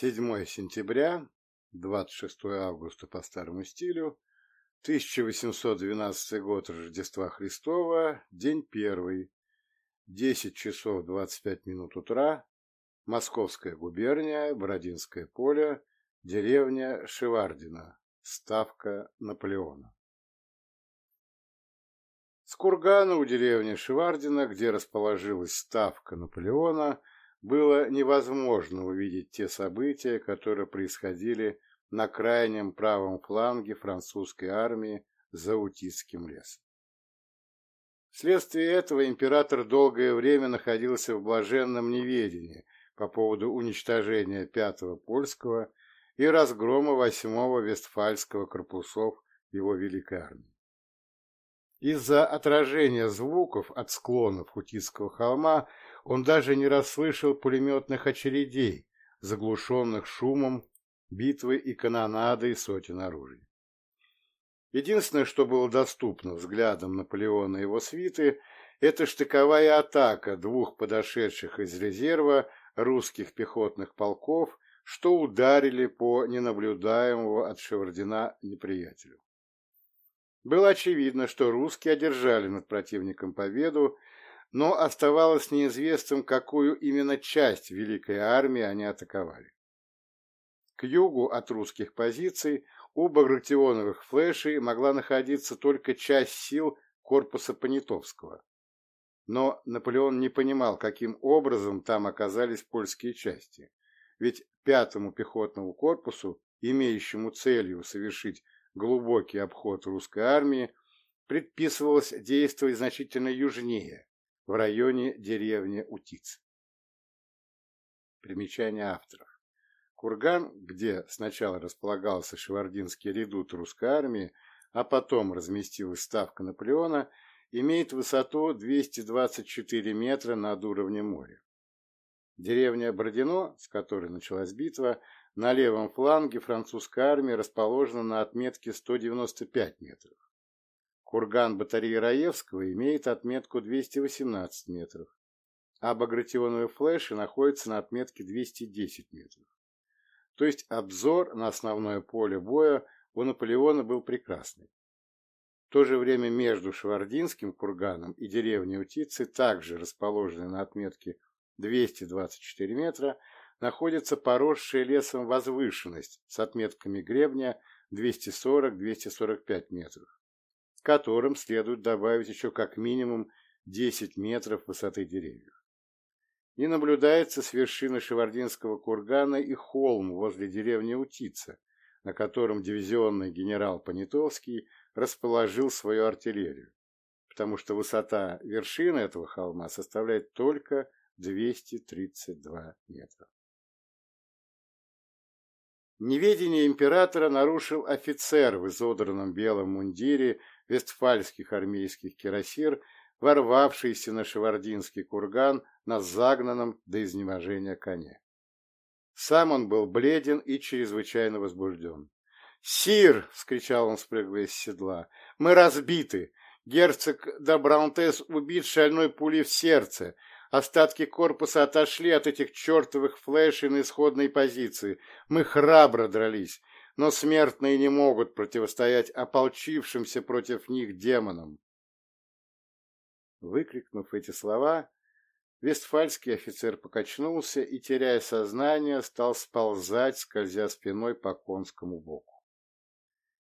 7 сентября, 26 августа по старому стилю, 1812 год Рождества Христова, день первый, 10 часов 25 минут утра, Московская губерния, Бородинское поле, деревня Шевардина, ставка Наполеона. С кургана у деревни Шевардина, где расположилась ставка Наполеона, было невозможно увидеть те события, которые происходили на крайнем правом фланге французской армии за Утицким лесом. Вследствие этого император долгое время находился в блаженном неведении по поводу уничтожения Пятого Польского и разгрома Восьмого Вестфальского корпусов его Великой армии. Из-за отражения звуков от склонов Хутийского холма он даже не расслышал пулеметных очередей, заглушенных шумом битвы и канонадой сотен оружий. Единственное, что было доступно взглядам Наполеона и его свиты, это штыковая атака двух подошедших из резерва русских пехотных полков, что ударили по ненаблюдаемому от Шевардина неприятелю. Было очевидно, что русские одержали над противником победу, но оставалось неизвестным, какую именно часть Великой Армии они атаковали. К югу от русских позиций у багратионовых флешей могла находиться только часть сил корпуса Понятовского. Но Наполеон не понимал, каким образом там оказались польские части, ведь пятому пехотному корпусу, имеющему целью совершить глубокий обход русской армии, предписывалось действовать значительно южнее, в районе деревни Утиц. Примечание авторов. Курган, где сначала располагался Шевардинский редут русской армии, а потом разместилась ставка Наполеона, имеет высоту 224 метра над уровнем моря. Деревня Бородино, с которой началась битва, на левом фланге французской армии расположена на отметке 195 метров. Курган батареи Раевского имеет отметку 218 метров, а багратионовые флеши находятся на отметке 210 метров. То есть обзор на основное поле боя у Наполеона был прекрасный. В то же время между Швардинским курганом и деревней Утицы, также расположенной на отметке 224 метра, находится поросшая лесом возвышенность с отметками гребня 240-245 метров, которым следует добавить еще как минимум 10 метров высоты деревьев. И наблюдается с вершины Шевардинского кургана и холм возле деревни Утица, на котором дивизионный генерал Понятовский расположил свою артиллерию, потому что высота вершины этого холма составляет только 232 метра. Неведение императора нарушил офицер в изодранном белом мундире вестфальских армейских кирасир, ворвавшийся на Шевардинский курган на загнанном до изнеможения коне. Сам он был бледен и чрезвычайно возбужден. «Сир!» — вскричал он, спрыгивая с седла. «Мы разбиты! Герцог Добраунтес убит шальной пулей в сердце. Остатки корпуса отошли от этих чертовых флешей на исходной позиции. Мы храбро дрались, но смертные не могут противостоять ополчившимся против них демонам. Выкрикнув эти слова, вестфальский офицер покачнулся и, теряя сознание, стал сползать, скользя спиной по конскому боку.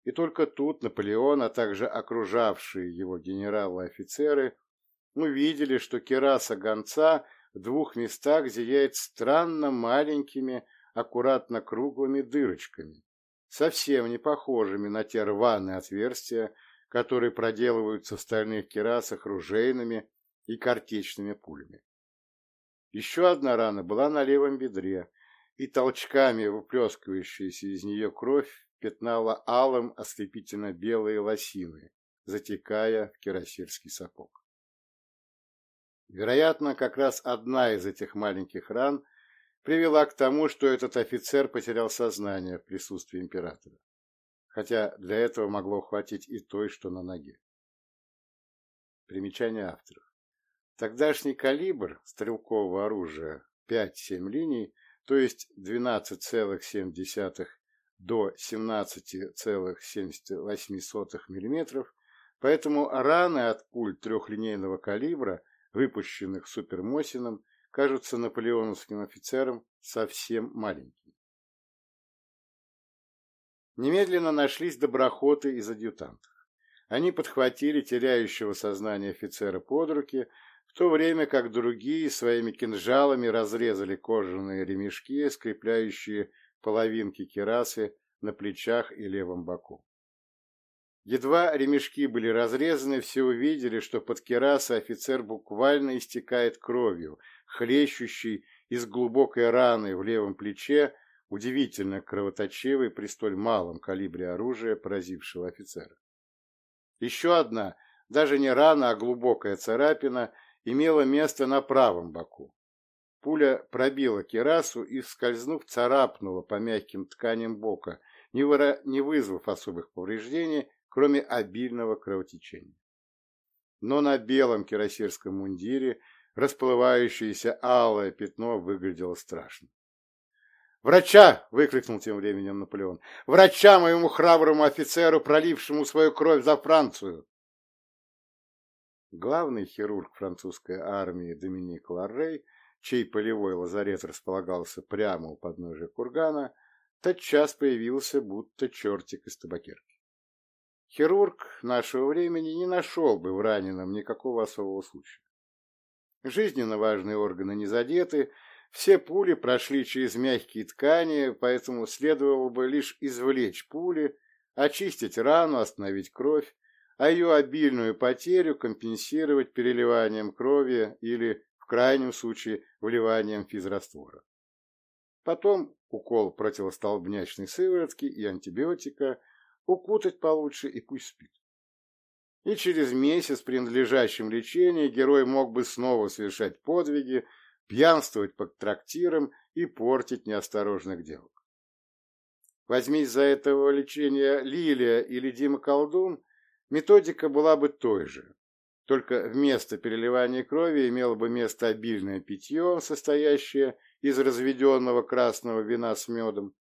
И только тут Наполеон, а также окружавшие его генералы и офицеры, увидели, что кераса гонца в двух местах зияет странно маленькими, аккуратно круглыми дырочками, совсем не похожими на те рваные отверстия, которые проделываются в стальных керасах ружейными и картечными пулями. Еще одна рана была на левом бедре, и толчками выплескивающаяся из нее кровь пятнала алым ослепительно белые лосины, затекая в кирасирский сапог. Вероятно, как раз одна из этих маленьких ран привела к тому, что этот офицер потерял сознание в присутствии императора, хотя для этого могло хватить и той, что на ноге. Примечание авторов. Тогдашний калибр стрелкового оружия 5-7 линий то есть 12,7 до 17,78 мм, поэтому раны от пуль трехлинейного калибра, выпущенных Супермосином, кажутся наполеоновским офицерам совсем маленькими. Немедленно нашлись доброхоты из адъютантов. Они подхватили теряющего сознание офицера под руки, в то время как другие своими кинжалами разрезали кожаные ремешки, скрепляющие половинки керасы на плечах и левом боку. Едва ремешки были разрезаны, все увидели, что под керасой офицер буквально истекает кровью, хлещущей из глубокой раны в левом плече, удивительно кровоточивой при столь малом калибре оружия, поразившего офицера. Еще одна, даже не рана, а глубокая царапина, имела место на правом боку. Пуля пробила керасу и, скользнув, царапнула по мягким тканям бока, не, выра... не вызвав особых повреждений, кроме обильного кровотечения. Но на белом кирасирском мундире расплывающееся алое пятно выглядело страшно. «Врача!» — выкрикнул тем временем Наполеон. «Врача моему храброму офицеру, пролившему свою кровь за Францию!» Главный хирург французской армии Доминик Ларрей, чей полевой лазарет располагался прямо у подножия кургана, тотчас появился будто чертик из табакерки. Хирург нашего времени не нашел бы в раненом никакого особого случая. Жизненно важные органы не задеты, все пули прошли через мягкие ткани, поэтому следовало бы лишь извлечь пули, очистить рану, остановить кровь, а ее обильную потерю компенсировать переливанием крови или, в крайнем случае, вливанием физраствора. Потом укол противостолбнячной сыворотки и антибиотика, укутать получше и пусть спит. И через месяц при надлежащем лечении герой мог бы снова совершать подвиги, пьянствовать по трактирам и портить неосторожных девок. Возьмись за этого лечения Лилия или Дима Колдун, методика была бы той же, только вместо переливания крови имело бы место обильное питье, состоящее из разведенного красного вина с медом,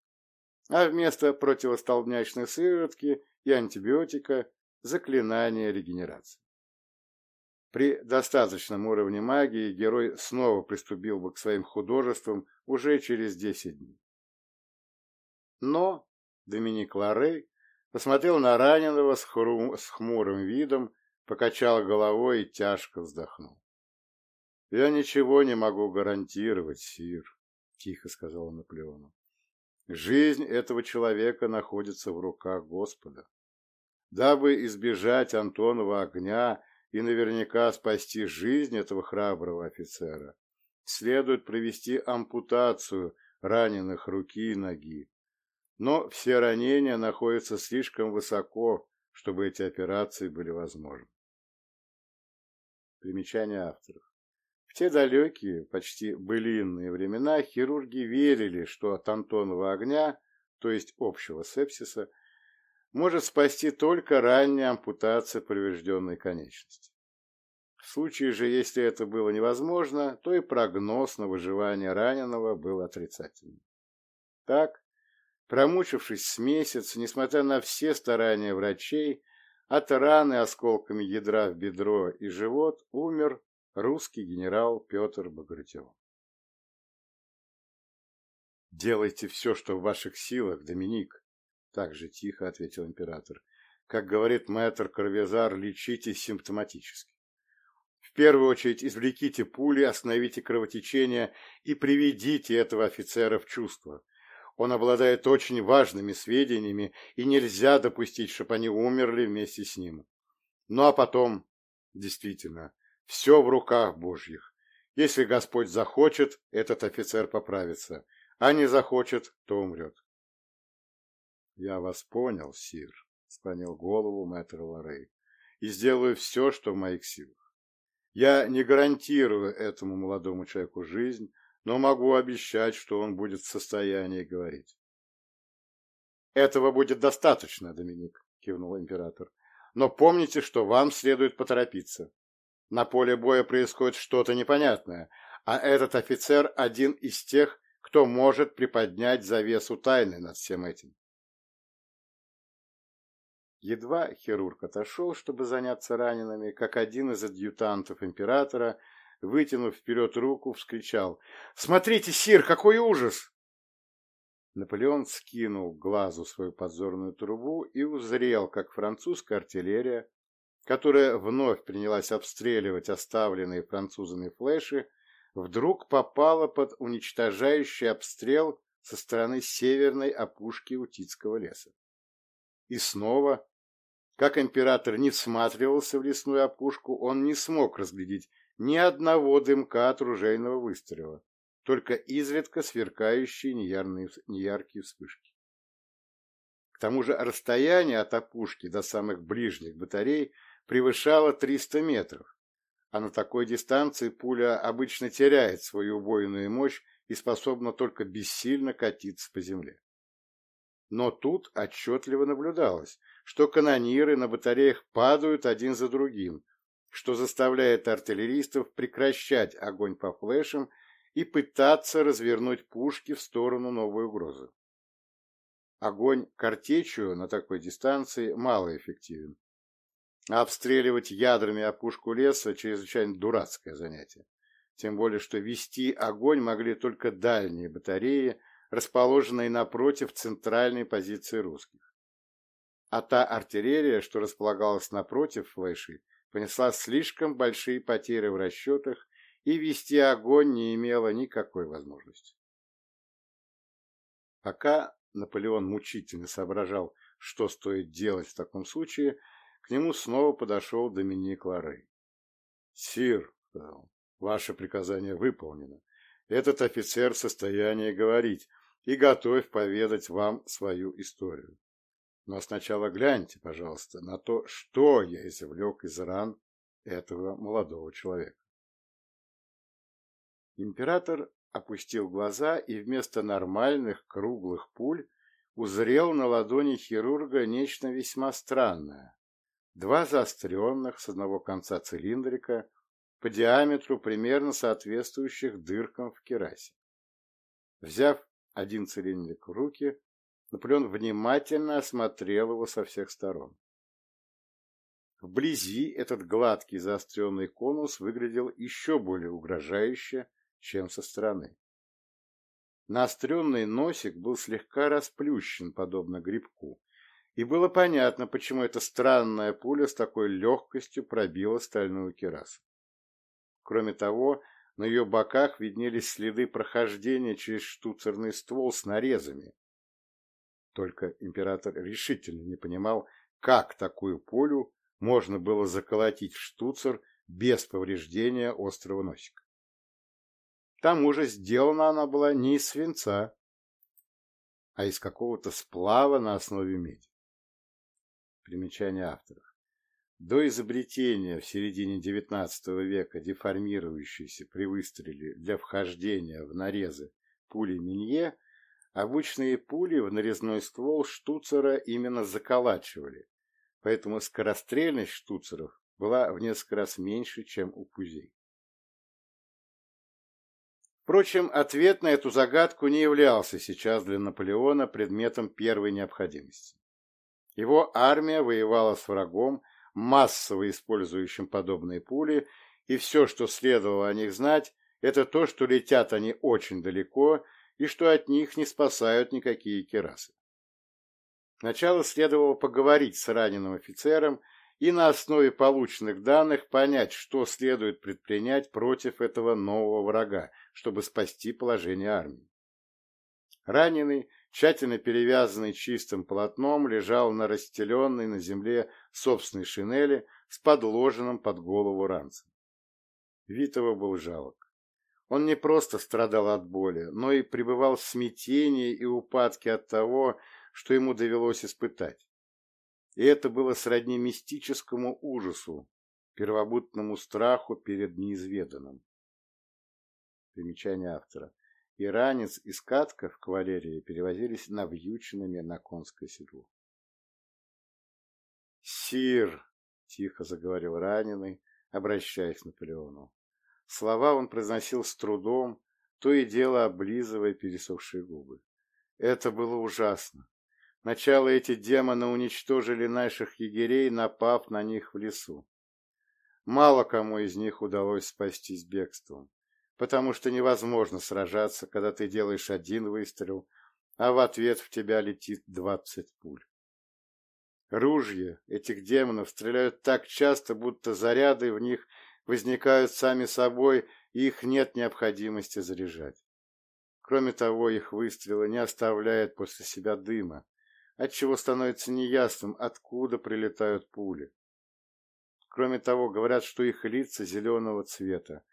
а вместо противостолбнячной сыворотки и антибиотика – заклинание регенерации. При достаточном уровне магии герой снова приступил бы к своим художествам уже через десять дней. Но Доминик Ларей посмотрел на раненого с, хру... с хмурым видом, покачал головой и тяжко вздохнул. — Я ничего не могу гарантировать, Сир, — тихо сказал Наполеону. — Жизнь этого человека находится в руках Господа. Дабы избежать Антонова огня, и наверняка спасти жизнь этого храброго офицера, следует провести ампутацию раненых руки и ноги. Но все ранения находятся слишком высоко, чтобы эти операции были возможны. Примечание авторов. Те далекие, почти былинные времена хирурги верили, что от антонова огня, то есть общего сепсиса, может спасти только ранняя ампутация поврежденной конечности. В случае же, если это было невозможно, то и прогноз на выживание раненого был отрицательным. Так, промучившись с месяц, несмотря на все старания врачей, от раны осколками ядра в бедро и живот умер русский генерал Петр Багратион. «Делайте все, что в ваших силах, Доминик», так же тихо ответил император. Как говорит мэтр Карвезар, лечите симптоматически. В первую очередь извлеките пули, остановите кровотечение и приведите этого офицера в чувство. Он обладает очень важными сведениями, и нельзя допустить, чтобы они умерли вместе с ним. Ну а потом, действительно, все в руках Божьих. Если Господь захочет, этот офицер поправится, а не захочет, то умрет. — Я вас понял, сир, — склонил голову мэтр Лорей, — и сделаю все, что в моих силах. Я не гарантирую этому молодому человеку жизнь, но могу обещать, что он будет в состоянии говорить. — Этого будет достаточно, Доминик, — кивнул император. — Но помните, что вам следует поторопиться. На поле боя происходит что-то непонятное, а этот офицер один из тех, кто может приподнять завесу тайны над всем этим. Едва хирург отошел, чтобы заняться ранеными, как один из адъютантов императора, вытянув вперед руку, вскричал «Смотрите, сир, какой ужас!» Наполеон скинул глазу свою подзорную трубу и узрел, как французская артиллерия, которая вновь принялась обстреливать оставленные французами флеши, вдруг попала под уничтожающий обстрел со стороны северной опушки Утицкого леса. И снова, как император не всматривался в лесную опушку, он не смог разглядеть ни одного дымка от ружейного выстрела, только изредка сверкающие неярные, неяркие вспышки. К тому же расстояние от опушки до самых ближних батарей превышало 300 метров, а на такой дистанции пуля обычно теряет свою убойную мощь и способна только бессильно катиться по земле. Но тут отчетливо наблюдалось, что канониры на батареях падают один за другим, что заставляет артиллеристов прекращать огонь по флешам и пытаться развернуть пушки в сторону новой угрозы. Огонь картечью на такой дистанции малоэффективен, обстреливать ядрами опушку леса – чрезвычайно дурацкое занятие. Тем более, что вести огонь могли только дальние батареи, расположенные напротив центральной позиции русских. А та артиллерия, что располагалась напротив флеши, понесла слишком большие потери в расчетах и вести огонь не имела никакой возможности. Пока Наполеон мучительно соображал, что стоит делать в таком случае – к нему снова подошел Доминик Лорей. — Сир, — ваше приказание выполнено. Этот офицер в состоянии говорить и готов поведать вам свою историю. Но сначала гляньте, пожалуйста, на то, что я извлек из ран этого молодого человека. Император опустил глаза и вместо нормальных круглых пуль узрел на ладони хирурга нечто весьма странное, два заостренных с одного конца цилиндрика по диаметру примерно соответствующих дыркам в керасе. Взяв один цилиндрик в руки, Наполеон внимательно осмотрел его со всех сторон. Вблизи этот гладкий заостренный конус выглядел еще более угрожающе, чем со стороны. Наостренный носик был слегка расплющен, подобно грибку, и было понятно, почему эта странная пуля с такой легкостью пробила стальную керасу. Кроме того, на ее боках виднелись следы прохождения через штуцерный ствол с нарезами. Только император решительно не понимал, как такую пулю можно было заколотить в штуцер без повреждения острого носика. К тому же сделана она была не из свинца, а из какого-то сплава на основе меди. Примечание авторов. До изобретения в середине XIX века деформирующейся при выстреле для вхождения в нарезы пули Минье, обычные пули в нарезной ствол штуцера именно заколачивали, поэтому скорострельность штуцеров была в несколько раз меньше, чем у пузей. Впрочем, ответ на эту загадку не являлся сейчас для Наполеона предметом первой необходимости. Его армия воевала с врагом, массово использующим подобные пули, и все, что следовало о них знать, это то, что летят они очень далеко и что от них не спасают никакие керасы. Сначала следовало поговорить с раненым офицером и на основе полученных данных понять, что следует предпринять против этого нового врага, чтобы спасти положение армии. Раненый тщательно перевязанный чистым полотном, лежал на расстеленной на земле собственной шинели с подложенным под голову ранцем. Его был жалок. Он не просто страдал от боли, но и пребывал в смятении и упадке от того, что ему довелось испытать. И это было сродни мистическому ужасу, первобытному страху перед неизведанным. Примечание автора и ранец и скатка в кавалерии перевозились навьюченными на конское седло. «Сир!» — тихо заговорил раненый, обращаясь к Наполеону. Слова он произносил с трудом, то и дело облизывая пересохшие губы. Это было ужасно. Сначала эти демоны уничтожили наших егерей, напав на них в лесу. Мало кому из них удалось спастись бегством, потому что невозможно сражаться, когда ты делаешь один выстрел, а в ответ в тебя летит двадцать пуль. Ружья этих демонов стреляют так часто, будто заряды в них возникают сами собой, и их нет необходимости заряжать. Кроме того, их выстрелы не оставляют после себя дыма, отчего становится неясным, откуда прилетают пули. Кроме того, говорят, что их лица зеленого цвета,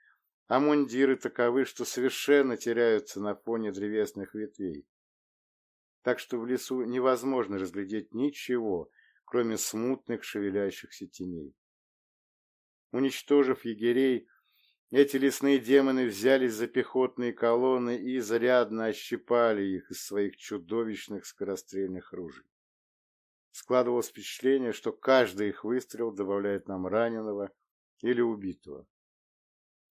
а мундиры таковы, что совершенно теряются на фоне древесных ветвей. Так что в лесу невозможно разглядеть ничего, кроме смутных шевелящихся теней. Уничтожив егерей, эти лесные демоны взялись за пехотные колонны и зарядно ощипали их из своих чудовищных скорострельных ружей. Складывалось впечатление, что каждый их выстрел добавляет нам раненого или убитого.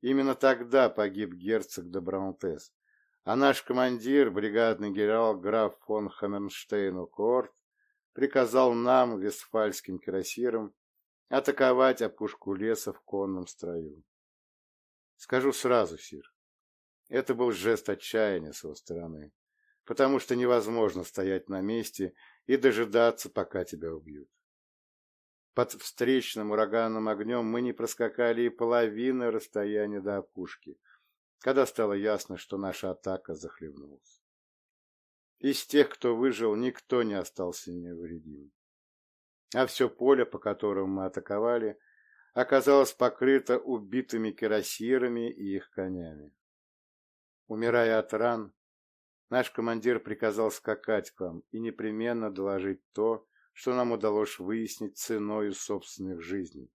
Именно тогда погиб герцог Добраунтес, а наш командир, бригадный генерал граф фон Хаммерштейн-Корт, приказал нам, вестфальским кирасирам, атаковать опушку леса в конном строю. Скажу сразу, Сир, это был жест отчаяния с его стороны, потому что невозможно стоять на месте и дожидаться, пока тебя убьют. Под встречным ураганным огнем мы не проскакали и половины расстояния до опушки, когда стало ясно, что наша атака захлебнулась. Из тех, кто выжил, никто не остался невредим. А все поле, по которому мы атаковали, оказалось покрыто убитыми кирасирами и их конями. Умирая от ран, наш командир приказал скакать к вам и непременно доложить то, что нам удалось выяснить ценою собственных жизней.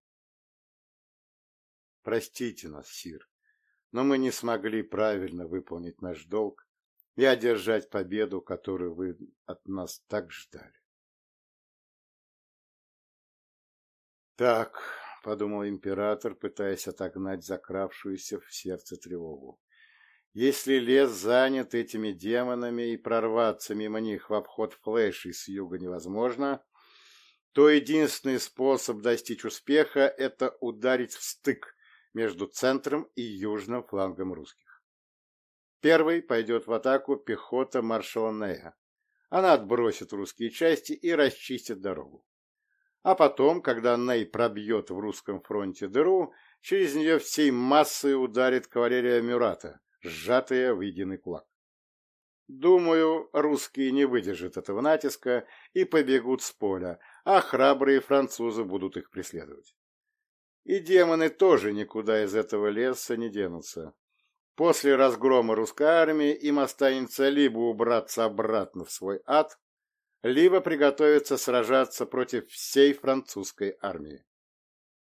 Простите нас, Сир, но мы не смогли правильно выполнить наш долг и одержать победу, которую вы от нас так ждали. Так, — подумал император, пытаясь отогнать закравшуюся в сердце тревогу. Если лес занят этими демонами и прорваться мимо них в обход флешей с юга невозможно, то единственный способ достичь успеха – это ударить в стык между центром и южным флангом русских. Первый пойдет в атаку пехота маршала Нея. Она отбросит русские части и расчистит дорогу. А потом, когда Ней пробьет в русском фронте дыру, через нее всей массой ударит кавалерия Мюрата, сжатая в единый кулак. Думаю, русские не выдержат этого натиска и побегут с поля, а храбрые французы будут их преследовать. И демоны тоже никуда из этого леса не денутся. После разгрома русской армии им останется либо убраться обратно в свой ад, либо приготовиться сражаться против всей французской армии.